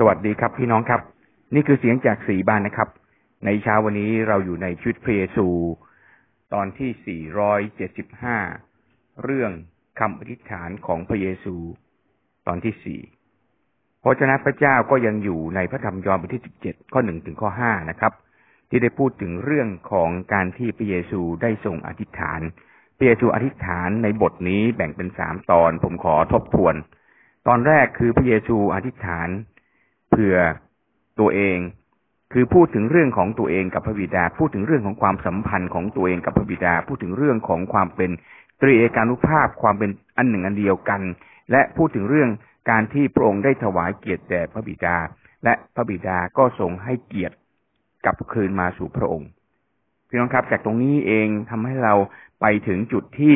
สวัสดีครับพี่น้องครับ นี่คือเสียงจากสีบ้านนะครับ ในเช้าวันนี้เราอยู่ในชุดพระเยซูตอนที่ 475 เรื่องคำอธิษฐานของพระเยซู ตอนที่ 4 พระเจ้าพระเจ้าก็ยังอยู่ในพระธรรมยอห์นบทที่ 17 ข้อ 1 ถึงข้อ 5 นะครับ ที่ได้พูดถึงเรื่องของการที่พระเยซูได้ทรงอธิษฐาน พระเยซูอธิษฐานในบทนี้แบ่งเป็นสามตอน ผมขอทบทวน ตอนแรกคือพระเยซูอธิษฐาน เพื่อตัวเอง คือพูดถึงเรื่องของตัวเองกับพระบิดา พูดถึงเรื่องของความสัมพันธ์ของตัวเองกับพระบิดา พูดถึงเรื่องของความเป็นตรีเอกานุภาพความเป็นอันหนึ่งอันเดียวกัน และพูดถึงเรื่องการที่พระองค์ได้ถวายเกียรติแด่พระบิดา และพระบิดาก็ทรงให้เกียรติกลับคืนมาสู่พระองค์พี่น้องครับจากตรงนี้เองทำให้เราไปถึงจุดที่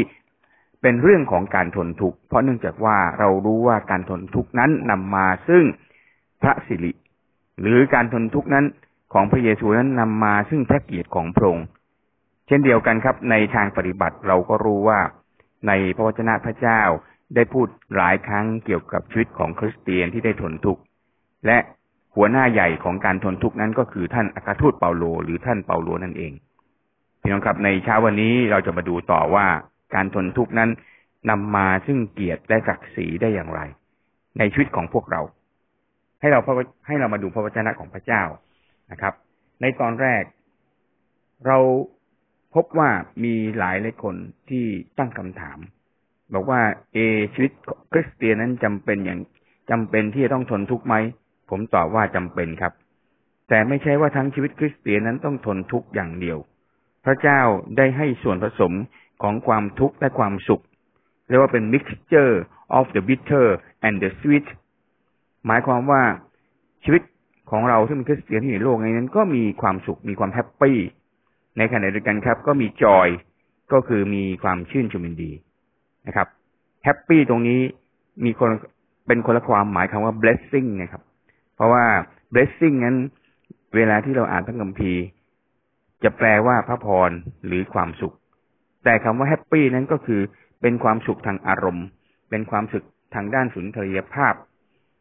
เป็นเรื่องของการทนทุกข์เพราะเนื่องจากว่าเรารู้ว่าการทนทุกข์นั้นนำมาซึ่ง พระสิริ หรือการทนทุกข์นั้นของพระเยซูนั้นนำมาซึ่งพระเกียรติของพระองค์เช่นเดียวกันครับ ในทางปฏิบัติเราก็รู้ว่าในพระวจนะพระเจ้าได้พูดหลายครั้งเกี่ยวกับชีวิตของคริสเตียนที่ได้ทนทุกข์และหัวหน้าใหญ่ของการทนทุกข์นั้นก็คือท่านอัครทูตเปาโล หรือท่านเปาโลนั่นเองพี่น้องครับในเช้าวันนี้เราจะมาดูต่อว่าการทนทุกข์นั้นนำมาซึ่งเกียรติและศักดิ์ศรีได้อย่างไร ในชีวิตของพวกเรา ให้เราให้เรามาดูพระวจนะของพระเจ้านะครับ ในตอนแรก เราพบว่ามีหลายหลายคนที่ตั้งคำถาม บอกว่า เอชีวิตคริสเตียนนั้นจำเป็นอย่างจำเป็นที่จะต้องทนทุกข์ไหมผมตอบว่าจำเป็นครับ แต่ไม่ใช่ว่าทั้งชีวิตคริสเตียนนั้นต้องทนทุกข์อย่างเดียว พระเจ้าได้ให้ส่วนผสมของความทุกข์และความสุขเรียกว่าเป็น mixture of the bitter and the sweet หมายความว่าชีวิตของเราที่เป็นคริสเตียนที่อยู่ในโลกนี้นั้น ก็มีความสุขมีความ happy ในขณะเดียวกันครับ ก็มี joy ก็คือมีความชื่นชมยินดีนะครับ happy ตรงนี้มีคนเป็นคนละความหมายคำว่า blessing นะครับ เพราะว่า blessing นั้น เวลาที่เราอ่านพระคัมภีร์จะแปลว่าพระพรหรือความสุข แต่คำว่าแฮปปี้นั้นก็คือเป็นความสุขทางอารมณ์ เป็นความสุขทางด้านสุนทรียภาพ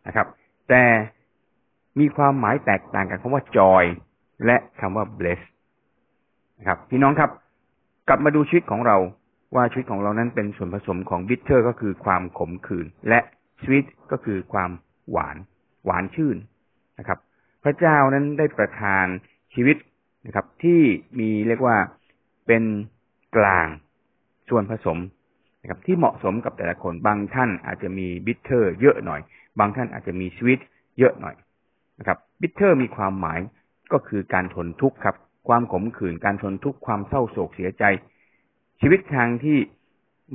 นะครับ แต่มีความหมายแตกต่างกันคำว่า joy และคำว่า bless นะครับ พี่น้องครับ กลับมาดูชีวิตของเราว่าชีวิตของเรานั้นเป็นส่วนผสมของ bitter ก็คือความขมขื่นและ sweet ก็คือความหวาน หวานชื่นนะครับ พระเจ้านั้นได้ประทานชีวิตนะครับ ที่มีเรียกว่าเป็นกลางส่วนผสมนะครับที่เหมาะสมกับแต่ละคนบางท่านอาจจะมี bitter เยอะหน่อย บางท่านอาจจะมี sweet เยอะหน่อยนะครับ bitter มีความหมายก็คือการทนทุกข์ครับ ความขมขื่นการทนทุกข์ความเศร้าโศกเสียใจ ชีวิตทางที่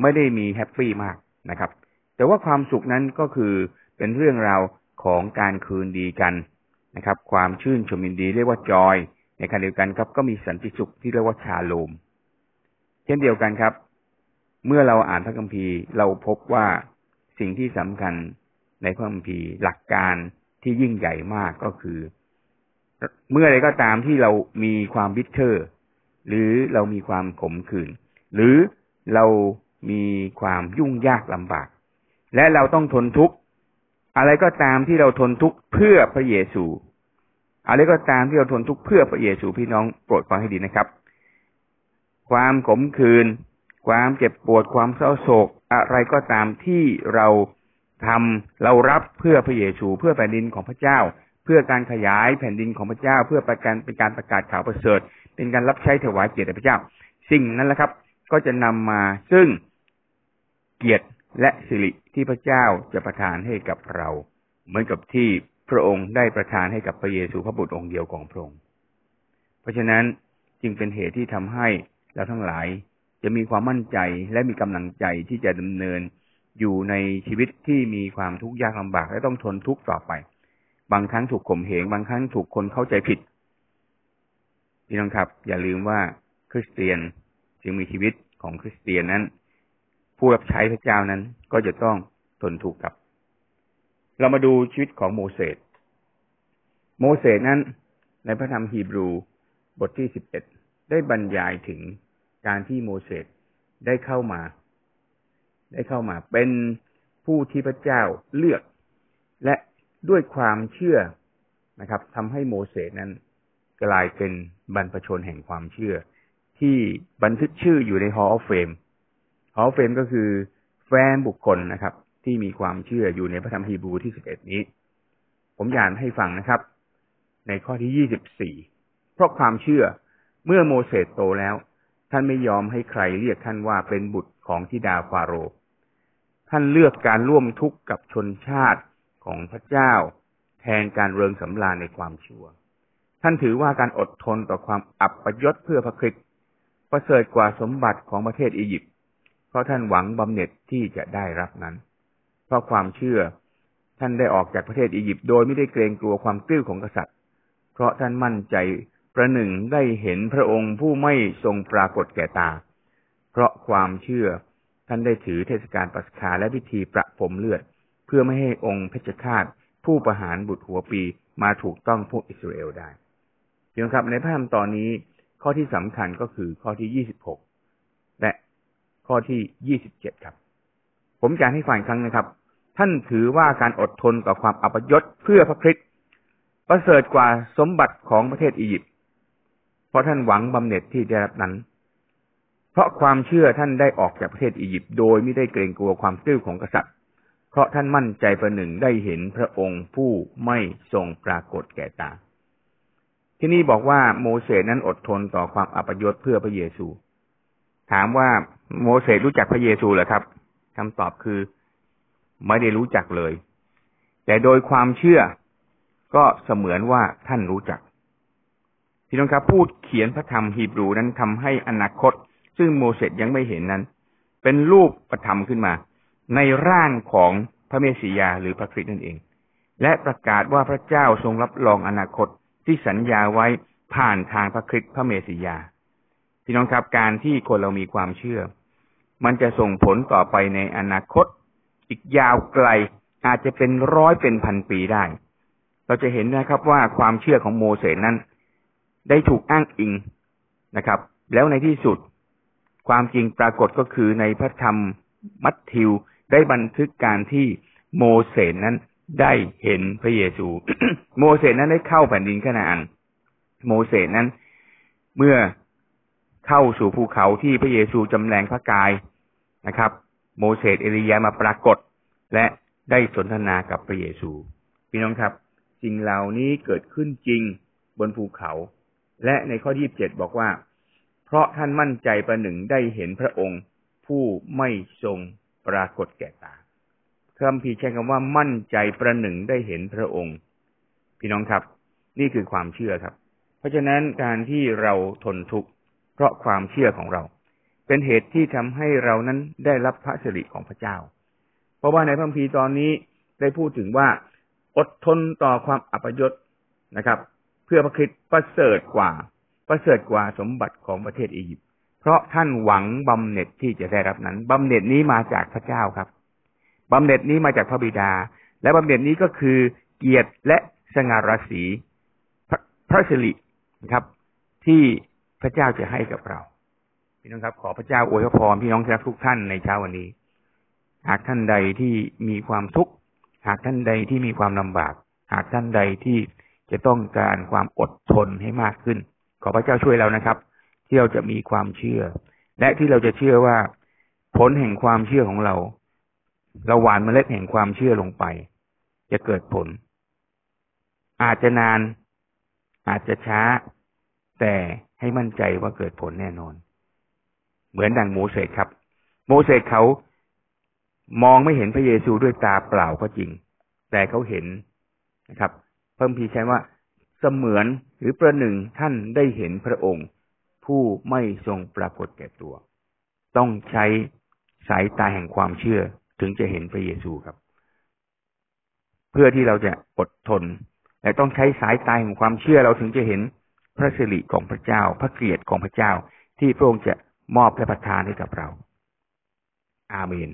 ไม่ได้มี happy มากนะครับ แต่ว่าความสุขนั้นก็คือเป็นเรื่องราวของการคืนดีกันนะครับ ความชื่นชมยินดีเรียกว่า joy ในขณะเดียวกันครับ ก็มีสันติสุขที่เรียกว่าชาโลม เช่นเดียวกันครับ เมื่อเราอ่านพระคัมภีร์เราพบว่าสิ่งที่สำคัญ ในพระคัมภีร์หลักการที่ยิ่งใหญ่มากก็คือ เมื่อใดก็ตามที่เรามีความบิทเทอร์ หรือเรามีความขมขื่นหรือเรามีความยุ่งยากลำบาก และเราต้องทนทุกข์อะไรก็ตามที่เราทนทุกข์เพื่อพระเยซู อะไรก็ตามที่เราทนทุกข์เพื่อพระเยซูพี่น้องโปรดฟังให้ดีนะครับ ความขมขื่นความเจ็บปวดความเศร้าโศก อะไรก็ตามที่เรา ทำเรารับเพื่อพระเยซูเพื่อแผ่นดินของพระเจ้า เพื่อการขยายแผ่นดินของพระเจ้า เพื่อประการเป็นการประกาศข่าวประเสริฐ เป็นการรับใช้ถวายเกียรติพระเจ้า สิ่งนั้นแหละครับ ก็จะนำมาซึ่งเกียรติและสิริที่พระเจ้าจะประทานให้กับเรา เหมือนกับที่พระองค์ได้ประทานให้กับพระเยซูพระบุตรองค์เดียวของพระองค์ เพราะฉะนั้นจึงเป็นเหตุที่ทำให้เราทั้งหลายจะมีความมั่นใจและมีกำลังใจที่จะดำเนิน อยู่ในชีวิตที่มีความทุกข์ยากลำบาก และต้องทนทุกข์ต่อไป บางครั้งถูกข่มเหง บางครั้งถูกคนเข้าใจผิด พี่น้องครับ อย่าลืมว่าคริสเตียนจึงมีชีวิตของคริสเตียนนั้น ผู้รับใช้พระเจ้านั้นก็จะต้องทนทุกข์กับ เรามาดูชีวิตของโมเสส โมเสสนั้น ในพระธรรมฮีบรูบทที่สิบเอ็ดได้บรรยายถึงการที่โมเสสได้เข้ามา ได้เข้ามาเป็นผู้ที่พระเจ้าเลือก และด้วยความเชื่อนะครับทำให้โมเสสนั้นกลายเป็นบรรพชนแห่งความเชื่อ ที่บันทึกชื่ออยู่ใน Hall of Fame Hall of Fame ก็คือแฟนบุคคลนะครับ ที่มีความเชื่ออยู่ในพระธรรมฮีบรูที่สิบเอ็ดนี้ ผมอยากให้ฟังนะครับ ในข้อที่ยี่สิบสี่เพราะความเชื่อเมื่อโมเสสโตแล้ว ท่านไม่ยอมให้ใครเรียกท่านว่าเป็นบุตรของธิดาฟาโรห์ ท่านเลือกการร่วมทุกข์กับชนชาติของพระเจ้า แทนการเริงสำราญในความชั่ว ท่านถือว่าการอดทนต่อความอับประยศเพื่อพระคริสต์ประเสริฐกว่าสมบัติของประเทศอียิปต์ เพราะท่านหวังบำเหน็จที่จะได้รับนั้น เพราะความเชื่อท่านได้ออกจากประเทศอียิปต์โดยไม่ได้เกรงกลัวความตื้อของกษัตริย์ เพราะท่านมั่นใจประหนึ่งได้เห็นพระองค์ผู้ไม่ทรงปรากฏแก่ตา เพราะความเชื่อ ท่านได้ถือเทศกาลปัสคาและพิธีประพรมเลือด เพื่อไม่ให้องค์เพชฌฆาต ผู้ประหารบุตรหัวปีมาถูกต้องพวกอิสราเอลได้เพียงครับในพระธรรมตอนนี้ข้อที่สำคัญก็คือข้อที่ยี่สิบหกและข้อที่ยี่สิบเจ็ดครับ ผมจะให้ฟังครั้งนะครับ ท่านถือว่าการอดทนต่อความอัปยศเพื่อพระคริสต์ประเสริฐกว่าสมบัติของประเทศอียิปต์เพราะท่านหวังบำเหน็จที่จะรับนั้น เพราะความเชื่อท่านได้ออกจากประเทศอียิปต์โดยไม่ได้เกรงกลัวความตื้อของกษัตริย์ เพราะท่านมั่นใจประหนึ่งได้เห็นพระองค์ผู้ไม่ทรงปรากฏแก่ตา ที่นี่บอกว่าโมเสสนั้นอดทนต่อความอัปยศเพื่อพระเยซู ถามว่าโมเสสรู้จักพระเยซูเหรอครับคำตอบคือไม่ได้รู้จักเลย แต่โดยความเชื่อก็เสมือนว่าท่านรู้จัก พี่น้องครับ พูดเขียนพระธรรมฮีบรูนั้นทำให้อนาคต ซึ่งโมเสสยังไม่เห็นนั้น เป็นรูปประธรรมขึ้นมา ในร่างของพระเมสสิยาหรือพระคริสต์นั่นเอง และประกาศว่าพระเจ้าทรงรับรองอนาคตที่สัญญาไว้ผ่านทางพระคริสต์พระเมสสิยาพี่น้องครับการที่คนเรามีความเชื่อ มันจะส่งผลต่อไปในอนาคต อีกยาวไกลอาจจะเป็นร้อยเป็นพันปีได้ เราจะเห็นนะครับว่าความเชื่อของโมเสสนั้น ได้ถูกอ้างอิงนะครับ แล้วในที่สุด ความจริงปรากฏก็คือในพระธรรมมัทธิวได้บันทึกการที่โมเสสนั้นได้เห็นพระเยซู โมเสสนั้นได้เข้าแผ่นดินขนาอัน โมเสสนั้น เมื่อเข้าสู่ภูเขาที่พระเยซูจำแรงพระกายนะครับ โมเสสเอลียามาปรากฏ และได้สนทนากับพระเยซูพี่น้องครับสิ่งเหล่านี้เกิดขึ้นจริงบนภูเขา และในข้อที่เจ็ดบอกว่า ราะท่านมั่นใจประหนึ่งได้เห็นพระองค์ ผู้ไม่ทรงปรากฏแก่ตาคำพีใช้คำว่ามั่นใจประหนึ่งได้เห็นพระองค์ พี่น้องครับ นี่คือความเชื่อครับ เพราะฉะนั้นการที่เราทนทุกข์เพราะความเชื่อของเรา เป็นเหตุที่ทำให้เรานั้นได้รับพระสิริของพระเจ้า เพราะว่าในพระคัมภีร์ตอนนี้ได้พูดถึงว่า อดทนต่อความอัปยศนะครับ เพื่อพระคิดประเสริฐกว่า ประเสริฐกว่าสมบัติของประเทศอียิปต์เพราะท่านหวังบำเหน็จที่จะได้รับนั้นบำเหน็จนี้มาจากพระเจ้าครับบำเหน็จนี้มาจากพระบิดา และบำเหน็จนี้ก็คือเกียรติและสง่าราศีพระพระสิรินะครับ ที่พระเจ้าจะให้กับเราพี่น้องครับ ขอพระเจ้าอวยพรพี่น้องทุกท่านในเช้าวันนี้ หากท่านใดที่มีความทุกข์หากท่านใดที่มีความลำบาก หากท่านใดที่จะต้องการความอดทนให้มากขึ้น ขอพระเจ้าช่วยเรานะครับ ที่เราจะมีความเชื่อ และที่เราจะเชื่อว่าผลแห่งความเชื่อของเรา เราหวานเมล็ดแห่งความเชื่อลงไป จะเกิดผล อาจจะนาน อาจจะช้า แต่ให้มั่นใจว่าเกิดผลแน่นอน เหมือนดังโมเสสครับ โมเสสเขามองไม่เห็นพระเยซูด้วยตาเปล่าก็จริง แต่เขาเห็นนะครับ เพิ่มพีใช้ว่า เสมือนหรือประหนึ่งท่านได้เห็นพระองค์ ผู้ไม่ทรงปรากฏแก่ตัว ต้องใช้สายตาแห่งความเชื่อถึงจะเห็นพระเยซูครับ เพื่อที่เราจะอดทนแต่ต้องใช้สายตาแห่งความเชื่อเราถึงจะเห็นพระสิริของพระเจ้า พระเกียรติของพระเจ้า ที่พระองค์จะมอบและประทานให้กับเรา อาเมน